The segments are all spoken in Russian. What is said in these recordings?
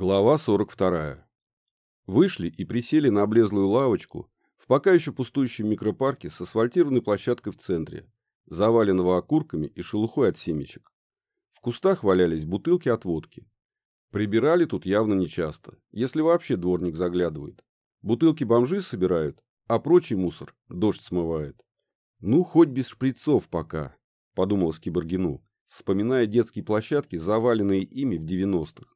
Глава 42. Вышли и присели на облезлую лавочку в пока еще пустующем микропарке с асфальтированной площадкой в центре, заваленного окурками и шелухой от семечек. В кустах валялись бутылки от водки. Прибирали тут явно нечасто, если вообще дворник заглядывает. Бутылки бомжи собирают, а прочий мусор дождь смывает. Ну, хоть без шприцов пока, подумал Скиборгину, вспоминая детские площадки, заваленные ими в 90-х.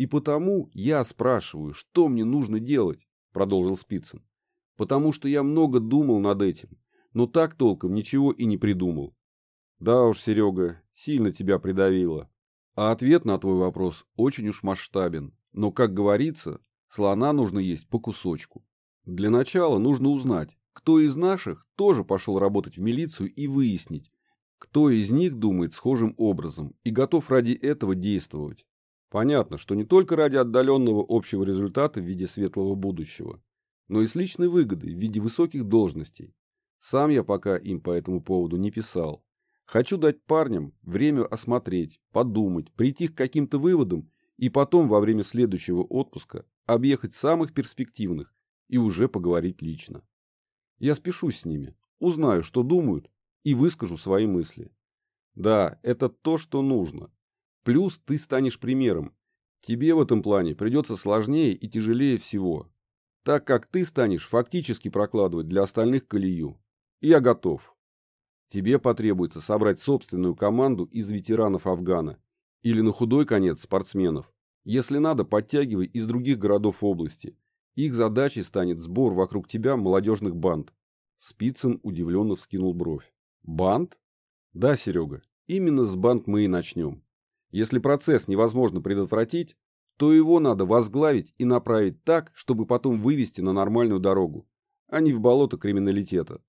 И потому я спрашиваю, что мне нужно делать, продолжил Спицын. Потому что я много думал над этим, но так толком ничего и не придумал. Да уж, Серега, сильно тебя придавило. А ответ на твой вопрос очень уж масштабен. Но, как говорится, слона нужно есть по кусочку. Для начала нужно узнать, кто из наших тоже пошел работать в милицию и выяснить, кто из них думает схожим образом и готов ради этого действовать. Понятно, что не только ради отдаленного общего результата в виде светлого будущего, но и с личной выгодой в виде высоких должностей. Сам я пока им по этому поводу не писал. Хочу дать парням время осмотреть, подумать, прийти к каким-то выводам и потом во время следующего отпуска объехать самых перспективных и уже поговорить лично. Я спешу с ними, узнаю, что думают, и выскажу свои мысли. Да, это то, что нужно. Плюс ты станешь примером. Тебе в этом плане придется сложнее и тяжелее всего, так как ты станешь фактически прокладывать для остальных колею. И я готов. Тебе потребуется собрать собственную команду из ветеранов Афгана или на худой конец спортсменов. Если надо, подтягивай из других городов области. Их задачей станет сбор вокруг тебя молодежных банд. Спицын удивленно вскинул бровь. Банд? Да, Серега, именно с банд мы и начнем. Если процесс невозможно предотвратить, то его надо возглавить и направить так, чтобы потом вывести на нормальную дорогу, а не в болото криминалитета.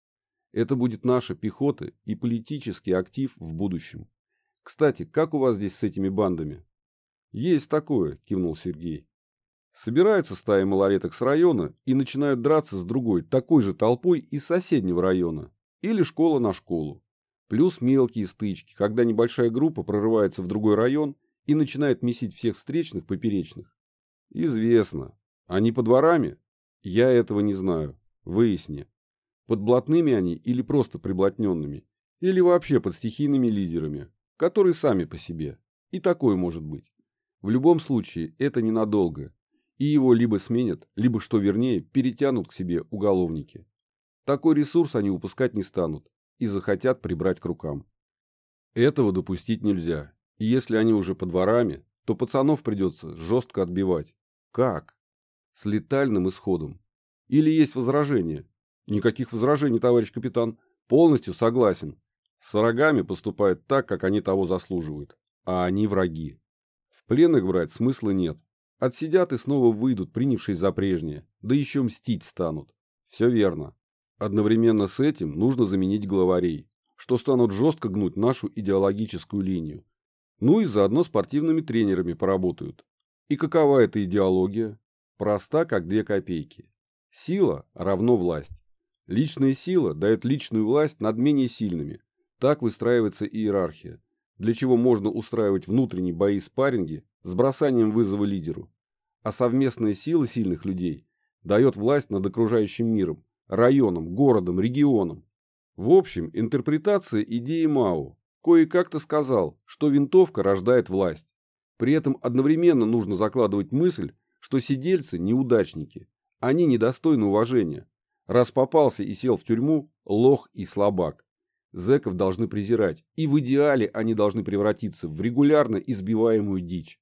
Это будет наша пехота и политический актив в будущем. Кстати, как у вас здесь с этими бандами? Есть такое, кивнул Сергей. Собираются стаи малолеток с района и начинают драться с другой, такой же толпой из соседнего района. Или школа на школу. Плюс мелкие стычки, когда небольшая группа прорывается в другой район и начинает месить всех встречных поперечных. Известно. Они по дворами? Я этого не знаю. Выясни. Под блатными они или просто приблотненными, или вообще под стихийными лидерами, которые сами по себе. И такое может быть. В любом случае, это ненадолго. И его либо сменят, либо, что вернее, перетянут к себе уголовники. Такой ресурс они упускать не станут и захотят прибрать к рукам. Этого допустить нельзя. И если они уже по дворами, то пацанов придется жестко отбивать. Как? С летальным исходом. Или есть возражения? Никаких возражений, товарищ капитан. Полностью согласен. С врагами поступают так, как они того заслуживают. А они враги. В плен их брать смысла нет. Отсидят и снова выйдут, принявшись за прежнее. Да еще мстить станут. Все верно. Одновременно с этим нужно заменить главарей, что станут жестко гнуть нашу идеологическую линию. Ну и заодно спортивными тренерами поработают. И какова эта идеология? Проста, как две копейки. Сила равно власть. Личная сила дает личную власть над менее сильными. Так выстраивается иерархия, для чего можно устраивать внутренние бои-спарринги с бросанием вызова лидеру. А совместная сила сильных людей дает власть над окружающим миром, районом, городом, регионом. В общем, интерпретация идеи Мао. Кое-как-то сказал, что винтовка рождает власть. При этом одновременно нужно закладывать мысль, что сидельцы – неудачники. Они недостойны уважения. Раз попался и сел в тюрьму – лох и слабак. Зеков должны презирать, и в идеале они должны превратиться в регулярно избиваемую дичь.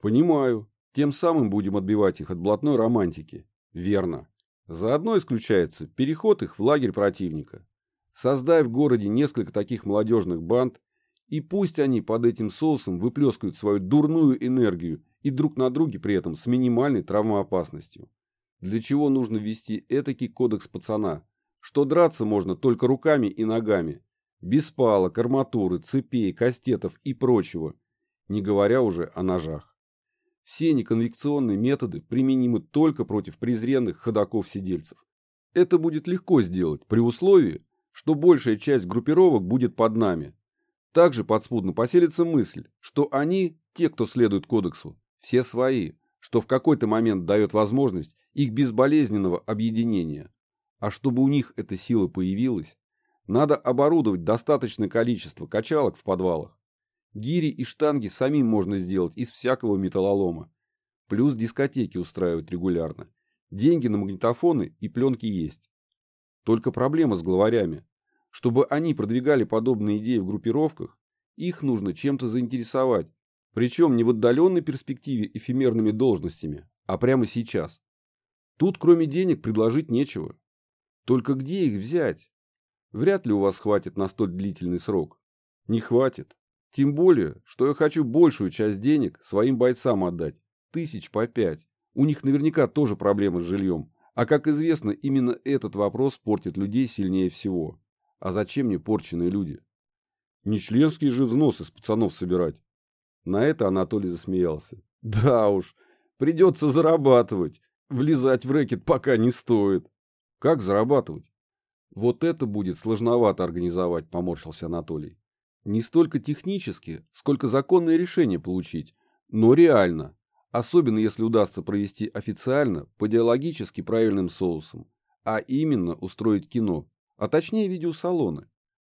Понимаю, тем самым будем отбивать их от блатной романтики. Верно. Заодно исключается переход их в лагерь противника. Создай в городе несколько таких молодежных банд, и пусть они под этим соусом выплескивают свою дурную энергию и друг на друге при этом с минимальной травмоопасностью. Для чего нужно ввести этакий кодекс пацана, что драться можно только руками и ногами, без палок, арматуры, цепей, кастетов и прочего, не говоря уже о ножах. Все неконвекционные методы применимы только против презренных ходаков-сидельцев. Это будет легко сделать при условии, что большая часть группировок будет под нами. Также подспудно поселится мысль, что они, те, кто следует кодексу, все свои, что в какой-то момент дает возможность их безболезненного объединения. А чтобы у них эта сила появилась, надо оборудовать достаточное количество качалок в подвалах. Гири и штанги самим можно сделать из всякого металлолома. Плюс дискотеки устраивать регулярно. Деньги на магнитофоны и пленки есть. Только проблема с главарями. Чтобы они продвигали подобные идеи в группировках, их нужно чем-то заинтересовать, причем не в отдаленной перспективе эфемерными должностями, а прямо сейчас. Тут кроме денег предложить нечего. Только где их взять? Вряд ли у вас хватит на столь длительный срок. Не хватит. Тем более, что я хочу большую часть денег своим бойцам отдать. Тысяч по пять. У них наверняка тоже проблемы с жильем. А как известно, именно этот вопрос портит людей сильнее всего. А зачем мне порченные люди? Не членские же взносы с пацанов собирать. На это Анатолий засмеялся. Да уж, придется зарабатывать. Влезать в рэкет пока не стоит. Как зарабатывать? Вот это будет сложновато организовать, поморщился Анатолий. Не столько технически, сколько законное решение получить, но реально. Особенно если удастся провести официально по идеологически правильным соусам. А именно устроить кино, а точнее видеосалоны.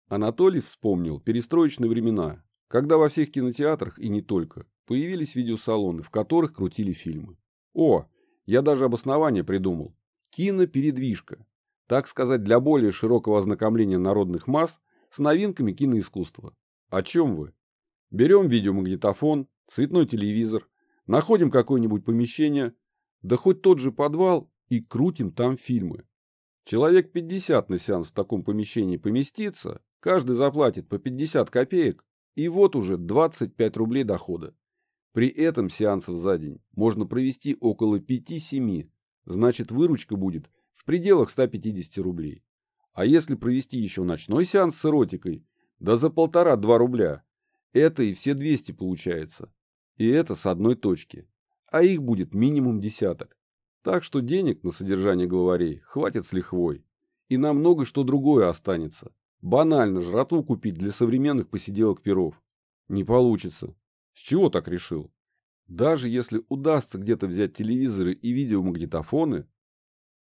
Анатолий вспомнил перестроечные времена, когда во всех кинотеатрах и не только появились видеосалоны, в которых крутили фильмы. О, я даже обоснование придумал. Кинопередвижка. Так сказать, для более широкого ознакомления народных масс с новинками киноискусства. О чем вы? Берем видеомагнитофон, цветной телевизор, находим какое-нибудь помещение, да хоть тот же подвал и крутим там фильмы. Человек 50 на сеанс в таком помещении поместится, каждый заплатит по 50 копеек, и вот уже 25 рублей дохода. При этом сеансов за день можно провести около 5-7, значит выручка будет в пределах 150 рублей. А если провести еще ночной сеанс с эротикой, да за полтора-два рубля, это и все 200 получается. И это с одной точки. А их будет минимум десяток. Так что денег на содержание главарей хватит с лихвой. И на много что другое останется. Банально жратву купить для современных посиделок перов. Не получится. С чего так решил? Даже если удастся где-то взять телевизоры и видеомагнитофоны,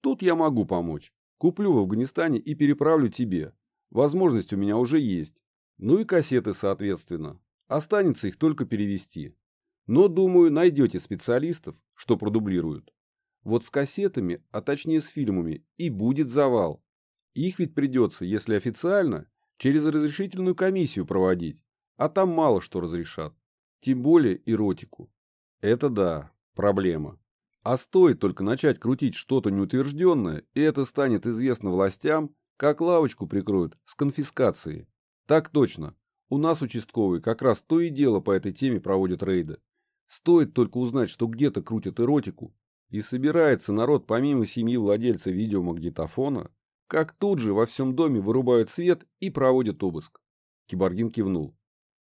тут я могу помочь. Куплю в Афганистане и переправлю тебе. Возможность у меня уже есть. Ну и кассеты, соответственно. Останется их только перевести. Но, думаю, найдете специалистов, что продублируют. Вот с кассетами, а точнее с фильмами, и будет завал. Их ведь придется, если официально, через разрешительную комиссию проводить, а там мало что разрешат. Тем более эротику. Это да, проблема. А стоит только начать крутить что-то неутвержденное, и это станет известно властям, как лавочку прикроют с конфискацией. Так точно. У нас участковые как раз то и дело по этой теме проводят рейды. Стоит только узнать, что где-то крутят эротику, и собирается народ помимо семьи владельца видеомагнитофона, как тут же во всем доме вырубают свет и проводят обыск. Киборгин кивнул.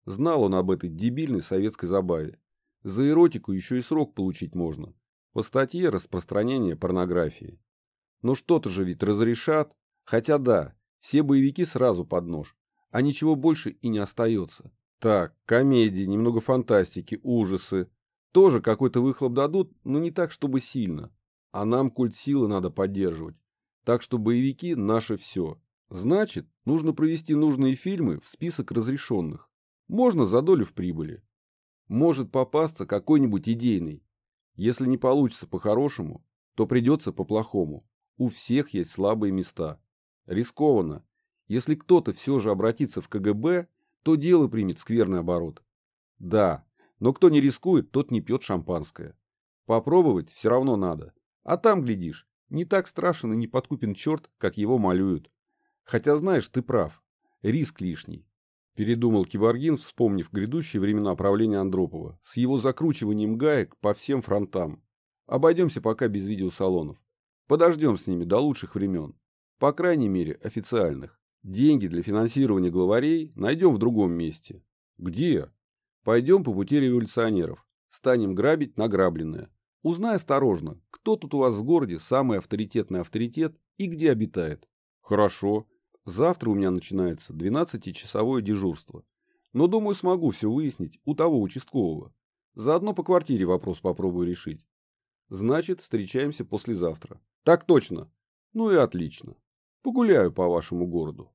Знал он об этой дебильной советской забаве. За эротику еще и срок получить можно. По статье распространения порнографии. Но что-то же ведь разрешат. Хотя да, все боевики сразу под нож. А ничего больше и не остается. Так, комедии, немного фантастики, ужасы. Тоже какой-то выхлоп дадут, но не так, чтобы сильно. А нам культ силы надо поддерживать. Так что боевики – наше все. Значит, нужно провести нужные фильмы в список разрешенных. Можно за долю в прибыли. Может попасться какой-нибудь идейный. Если не получится по-хорошему, то придется по-плохому. У всех есть слабые места. Рискованно. Если кто-то все же обратится в КГБ, то дело примет скверный оборот. Да, но кто не рискует, тот не пьет шампанское. Попробовать все равно надо. А там, глядишь, не так страшен и не подкупен черт, как его малюют. Хотя, знаешь, ты прав. Риск лишний. Передумал Киборгин, вспомнив грядущие времена правления Андропова, с его закручиванием гаек по всем фронтам. Обойдемся пока без видеосалонов. Подождем с ними до лучших времен. По крайней мере, официальных. Деньги для финансирования главарей найдем в другом месте. Где? Пойдем по пути революционеров. Станем грабить награбленное. Узнай осторожно, кто тут у вас в городе самый авторитетный авторитет и где обитает. Хорошо. Завтра у меня начинается 12-часовое дежурство. Но думаю, смогу все выяснить у того участкового. Заодно по квартире вопрос попробую решить. Значит, встречаемся послезавтра. Так точно. Ну и отлично. Погуляю по вашему городу.